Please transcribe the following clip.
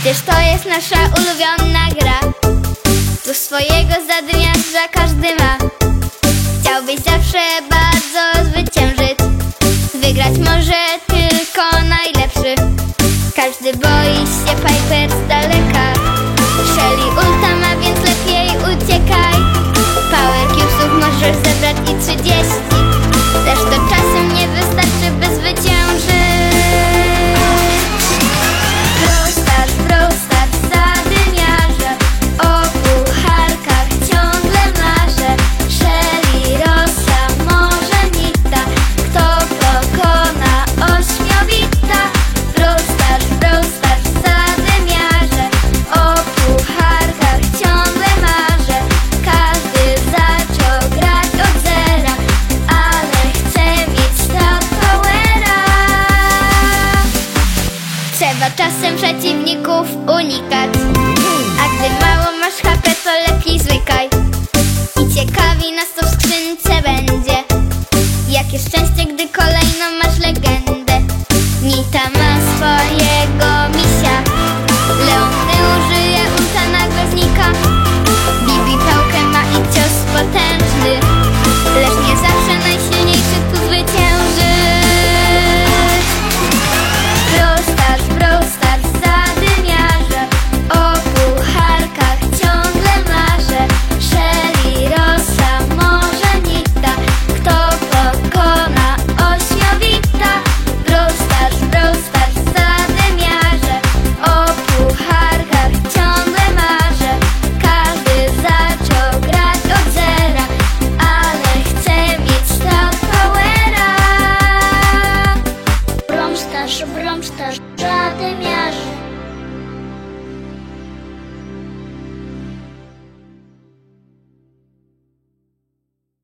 Przecież to jest nasza ulubiona gra. Tu swojego zadymiarza każdy ma. Chciałbyś zawsze bardzo zwyciężyć. Wygrać może Trzeba czasem przeciwników unikać. A gdy mało masz HP стажати м'яже.